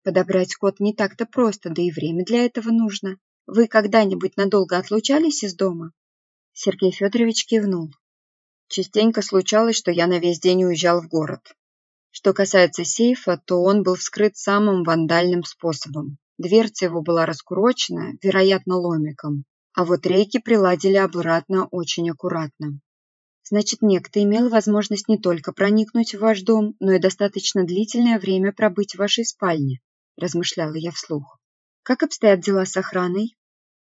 Подобрать код не так-то просто, да и время для этого нужно. Вы когда-нибудь надолго отлучались из дома? Сергей Федорович кивнул. Частенько случалось, что я на весь день уезжал в город. Что касается сейфа, то он был вскрыт самым вандальным способом. Дверца его была раскурочена, вероятно, ломиком, а вот рейки приладили обратно очень аккуратно. Значит, некто имел возможность не только проникнуть в ваш дом, но и достаточно длительное время пробыть в вашей спальне, размышляла я вслух. Как обстоят дела с охраной?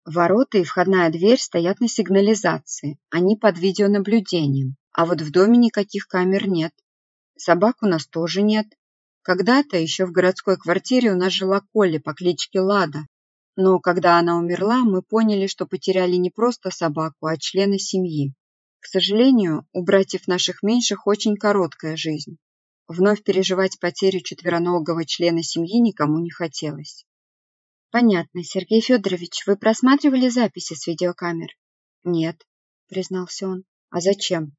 Ворота и входная дверь стоят на сигнализации, они под видеонаблюдением, а вот в доме никаких камер нет. Собак у нас тоже нет. Когда-то еще в городской квартире у нас жила Колли по кличке Лада, но когда она умерла, мы поняли, что потеряли не просто собаку, а члена семьи. К сожалению, у братьев наших меньших очень короткая жизнь. Вновь переживать потерю четвероногого члена семьи никому не хотелось. «Понятно, Сергей Федорович, вы просматривали записи с видеокамер?» «Нет», — признался он. «А зачем?»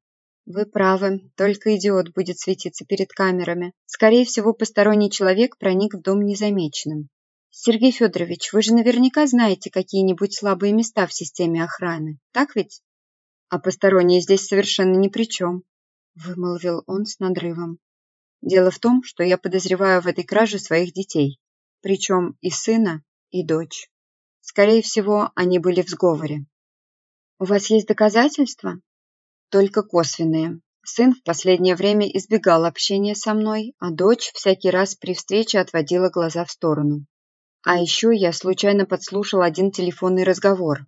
«Вы правы, только идиот будет светиться перед камерами. Скорее всего, посторонний человек проник в дом незамеченным. Сергей Федорович, вы же наверняка знаете какие-нибудь слабые места в системе охраны, так ведь? А посторонние здесь совершенно ни при чем, вымолвил он с надрывом. Дело в том, что я подозреваю в этой краже своих детей, причем и сына, и дочь. Скорее всего, они были в сговоре. У вас есть доказательства? Только косвенные. Сын в последнее время избегал общения со мной, а дочь всякий раз при встрече отводила глаза в сторону. А еще я случайно подслушал один телефонный разговор.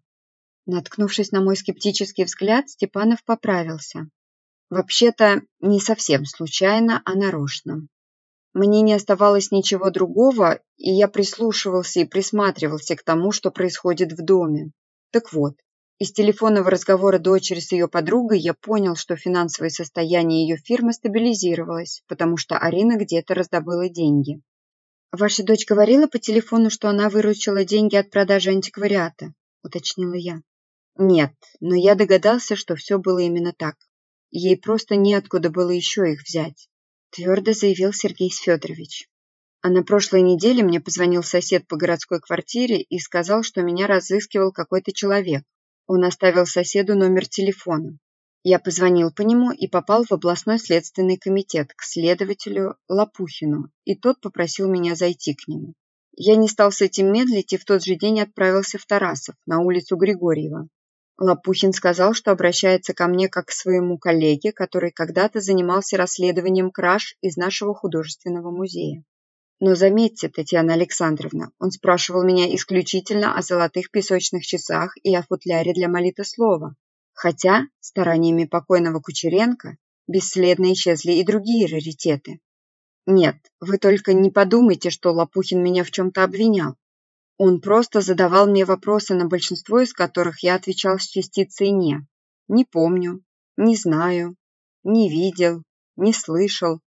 Наткнувшись на мой скептический взгляд, Степанов поправился. Вообще-то, не совсем случайно, а нарочно. Мне не оставалось ничего другого, и я прислушивался и присматривался к тому, что происходит в доме. Так вот, из телефонного разговора дочери с ее подругой я понял, что финансовое состояние ее фирмы стабилизировалось, потому что Арина где-то раздобыла деньги. «Ваша дочь говорила по телефону, что она выручила деньги от продажи антиквариата?» – уточнила я. «Нет, но я догадался, что все было именно так. Ей просто неоткуда было еще их взять», – твердо заявил Сергей Федорович. А на прошлой неделе мне позвонил сосед по городской квартире и сказал, что меня разыскивал какой-то человек. Он оставил соседу номер телефона. Я позвонил по нему и попал в областной следственный комитет к следователю Лопухину, и тот попросил меня зайти к нему. Я не стал с этим медлить и в тот же день отправился в Тарасов, на улицу Григорьева. Лопухин сказал, что обращается ко мне как к своему коллеге, который когда-то занимался расследованием краж из нашего художественного музея. Но заметьте, Татьяна Александровна, он спрашивал меня исключительно о золотых песочных часах и о футляре для молитослова, Хотя стараниями покойного Кучеренко бесследно исчезли и другие раритеты. Нет, вы только не подумайте, что Лопухин меня в чем-то обвинял. Он просто задавал мне вопросы, на большинство из которых я отвечал с частицей «не». Не помню, не знаю, не видел, не слышал.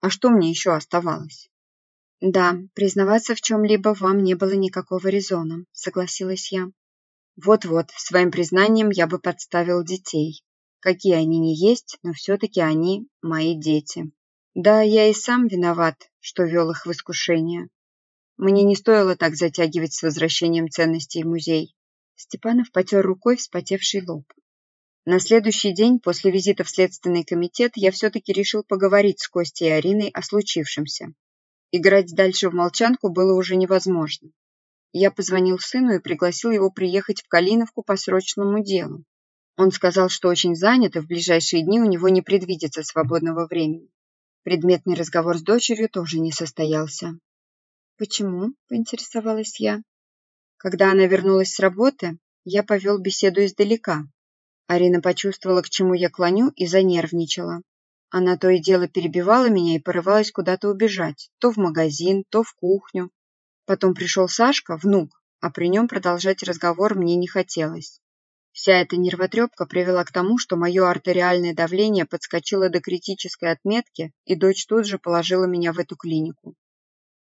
А что мне еще оставалось? Да, признаваться в чем-либо вам не было никакого резона, согласилась я. Вот-вот, своим признанием я бы подставил детей. Какие они не есть, но все-таки они мои дети. Да, я и сам виноват, что вел их в искушение. Мне не стоило так затягивать с возвращением ценностей в музей. Степанов потер рукой вспотевший лоб. На следующий день после визита в Следственный комитет я все-таки решил поговорить с Костей и Ариной о случившемся. Играть дальше в молчанку было уже невозможно. Я позвонил сыну и пригласил его приехать в Калиновку по срочному делу. Он сказал, что очень занят и в ближайшие дни у него не предвидится свободного времени. Предметный разговор с дочерью тоже не состоялся. «Почему?» – поинтересовалась я. Когда она вернулась с работы, я повел беседу издалека. Арина почувствовала, к чему я клоню, и занервничала. Она то и дело перебивала меня и порывалась куда-то убежать, то в магазин, то в кухню, Потом пришел Сашка, внук, а при нем продолжать разговор мне не хотелось. Вся эта нервотрепка привела к тому, что мое артериальное давление подскочило до критической отметки, и дочь тут же положила меня в эту клинику.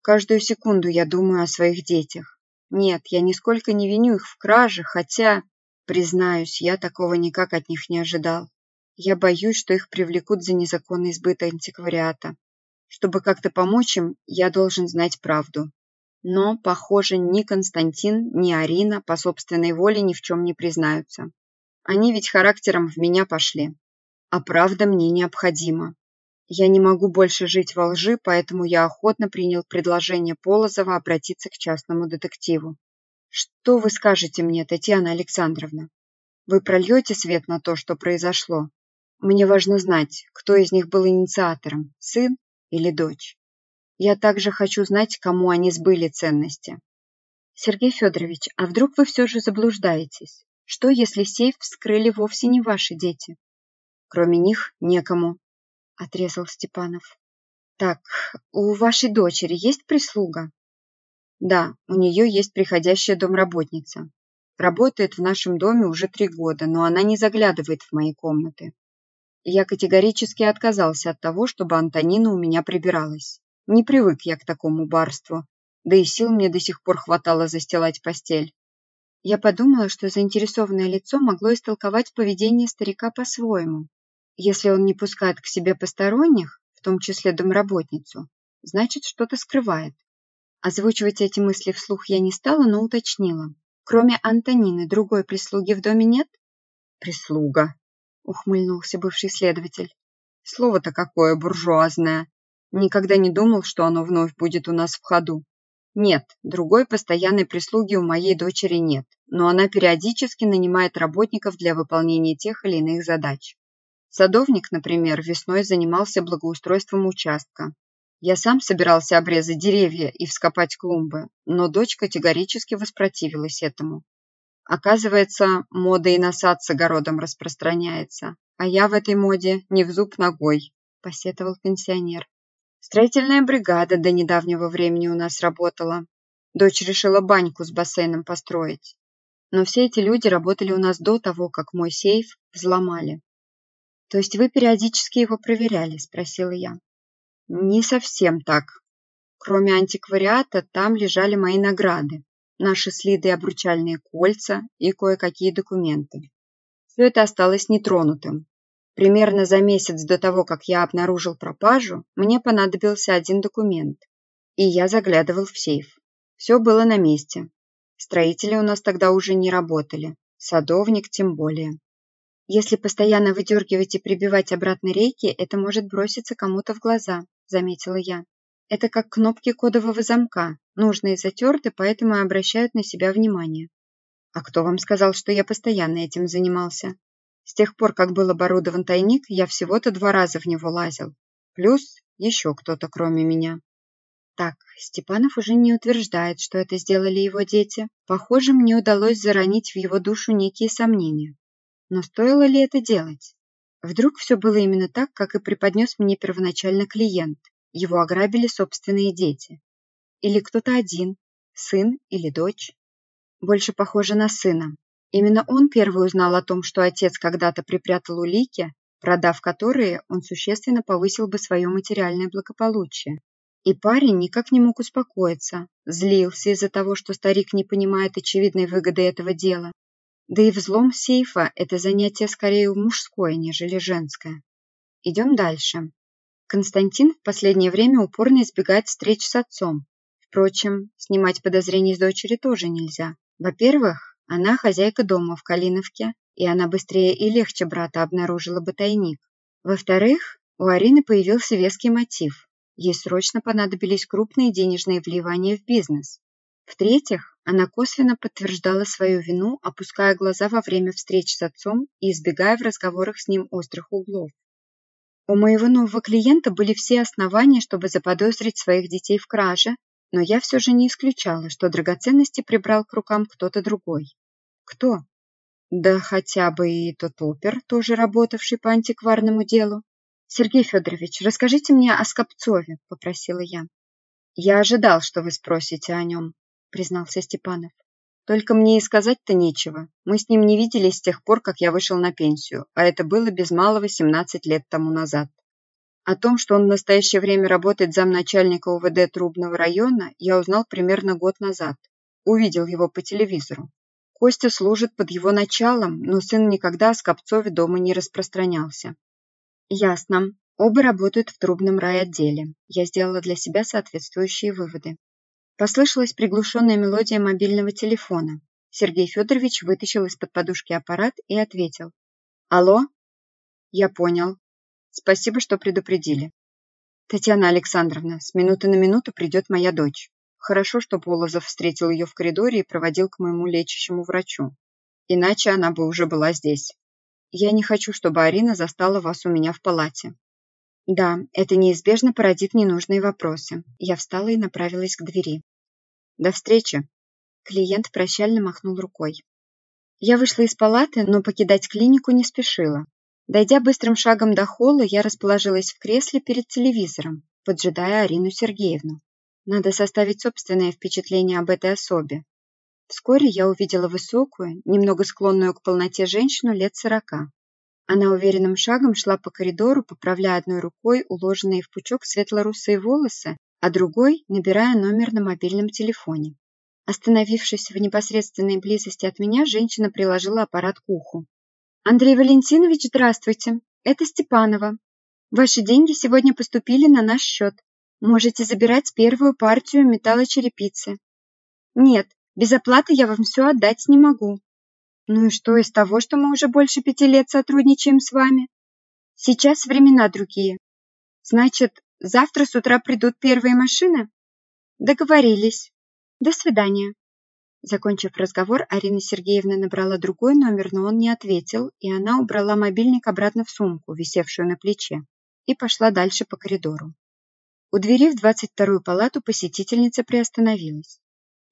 Каждую секунду я думаю о своих детях. Нет, я нисколько не виню их в краже, хотя, признаюсь, я такого никак от них не ожидал. Я боюсь, что их привлекут за незаконный сбыт антиквариата. Чтобы как-то помочь им, я должен знать правду. Но, похоже, ни Константин, ни Арина по собственной воле ни в чем не признаются. Они ведь характером в меня пошли. А правда мне необходима. Я не могу больше жить во лжи, поэтому я охотно принял предложение Полозова обратиться к частному детективу. Что вы скажете мне, Татьяна Александровна? Вы прольете свет на то, что произошло? Мне важно знать, кто из них был инициатором, сын или дочь. Я также хочу знать, кому они сбыли ценности. Сергей Федорович, а вдруг вы все же заблуждаетесь? Что, если сейф вскрыли вовсе не ваши дети? Кроме них некому, отрезал Степанов. Так, у вашей дочери есть прислуга? Да, у нее есть приходящая домработница. Работает в нашем доме уже три года, но она не заглядывает в мои комнаты. Я категорически отказался от того, чтобы Антонина у меня прибиралась. Не привык я к такому барству, да и сил мне до сих пор хватало застилать постель. Я подумала, что заинтересованное лицо могло истолковать поведение старика по-своему. Если он не пускает к себе посторонних, в том числе домработницу, значит, что-то скрывает. Озвучивать эти мысли вслух я не стала, но уточнила. Кроме Антонины, другой прислуги в доме нет? Прислуга, ухмыльнулся бывший следователь. Слово-то какое буржуазное. Никогда не думал, что оно вновь будет у нас в ходу. Нет, другой постоянной прислуги у моей дочери нет, но она периодически нанимает работников для выполнения тех или иных задач. Садовник, например, весной занимался благоустройством участка. Я сам собирался обрезать деревья и вскопать клумбы, но дочь категорически воспротивилась этому. Оказывается, мода и на сад с огородом распространяется, а я в этой моде не в зуб ногой, посетовал пенсионер. Строительная бригада до недавнего времени у нас работала. Дочь решила баньку с бассейном построить. Но все эти люди работали у нас до того, как мой сейф взломали. То есть вы периодически его проверяли, спросила я. Не совсем так. Кроме антиквариата, там лежали мои награды, наши следы обручальные кольца и кое-какие документы. Все это осталось нетронутым, Примерно за месяц до того, как я обнаружил пропажу, мне понадобился один документ, и я заглядывал в сейф. Все было на месте. Строители у нас тогда уже не работали, садовник тем более. Если постоянно выдергивать и прибивать обратно рейки, это может броситься кому-то в глаза, заметила я. Это как кнопки кодового замка, нужные затерты, поэтому и обращают на себя внимание. А кто вам сказал, что я постоянно этим занимался? С тех пор, как был оборудован тайник, я всего-то два раза в него лазил. Плюс еще кто-то, кроме меня. Так, Степанов уже не утверждает, что это сделали его дети. Похоже, мне удалось заронить в его душу некие сомнения. Но стоило ли это делать? Вдруг все было именно так, как и преподнес мне первоначально клиент. Его ограбили собственные дети. Или кто-то один, сын или дочь. Больше похоже на сына, Именно он первый узнал о том, что отец когда-то припрятал улики, продав которые, он существенно повысил бы свое материальное благополучие. И парень никак не мог успокоиться, злился из-за того, что старик не понимает очевидной выгоды этого дела. Да и взлом сейфа – это занятие скорее мужское, нежели женское. Идем дальше. Константин в последнее время упорно избегает встреч с отцом. Впрочем, снимать подозрений с дочери тоже нельзя. Во-первых, она хозяйка дома в Калиновке, и она быстрее и легче брата обнаружила бы тайник. Во-вторых, у Арины появился веский мотив. Ей срочно понадобились крупные денежные вливания в бизнес. В-третьих, она косвенно подтверждала свою вину, опуская глаза во время встреч с отцом и избегая в разговорах с ним острых углов. У моего нового клиента были все основания, чтобы заподозрить своих детей в краже, но я все же не исключала, что драгоценности прибрал к рукам кто-то другой. Кто? Да хотя бы и тот опер, тоже работавший по антикварному делу. Сергей Федорович, расскажите мне о Скопцове, попросила я. Я ожидал, что вы спросите о нем, признался Степанов. Только мне и сказать-то нечего. Мы с ним не виделись с тех пор, как я вышел на пенсию, а это было без малого 17 лет тому назад. О том, что он в настоящее время работает замначальника УВД Трубного района, я узнал примерно год назад. Увидел его по телевизору. Костя служит под его началом, но сын никогда о Скопцове дома не распространялся. Ясно. Оба работают в трубном райотделе. Я сделала для себя соответствующие выводы. Послышалась приглушенная мелодия мобильного телефона. Сергей Федорович вытащил из-под подушки аппарат и ответил. «Алло?» «Я понял. Спасибо, что предупредили. Татьяна Александровна, с минуты на минуту придет моя дочь. Хорошо, что Полозов встретил ее в коридоре и проводил к моему лечащему врачу. Иначе она бы уже была здесь. Я не хочу, чтобы Арина застала вас у меня в палате. Да, это неизбежно породит ненужные вопросы. Я встала и направилась к двери. До встречи. клиент прощально махнул рукой. Я вышла из палаты, но покидать клинику не спешила. Дойдя быстрым шагом до холла, я расположилась в кресле перед телевизором, поджидая Арину Сергеевну. Надо составить собственное впечатление об этой особе. Вскоре я увидела высокую, немного склонную к полноте женщину лет сорока. Она уверенным шагом шла по коридору, поправляя одной рукой уложенные в пучок светло-русые волосы, а другой набирая номер на мобильном телефоне. Остановившись в непосредственной близости от меня, женщина приложила аппарат к уху. «Андрей Валентинович, здравствуйте. Это Степанова. Ваши деньги сегодня поступили на наш счет. Можете забирать первую партию металлочерепицы. Нет, без оплаты я вам все отдать не могу. Ну и что из того, что мы уже больше пяти лет сотрудничаем с вами? Сейчас времена другие. Значит, завтра с утра придут первые машины? Договорились. До свидания. Закончив разговор, Арина Сергеевна набрала другой номер, но он не ответил, и она убрала мобильник обратно в сумку, висевшую на плече, и пошла дальше по коридору. У двери в 22-ю палату посетительница приостановилась.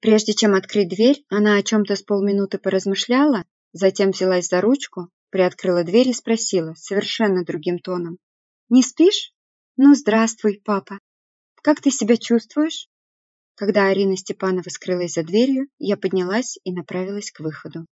Прежде чем открыть дверь, она о чем-то с полминуты поразмышляла, затем взялась за ручку, приоткрыла дверь и спросила совершенно другим тоном. «Не спишь? Ну, здравствуй, папа. Как ты себя чувствуешь?» Когда Арина Степанова скрылась за дверью, я поднялась и направилась к выходу.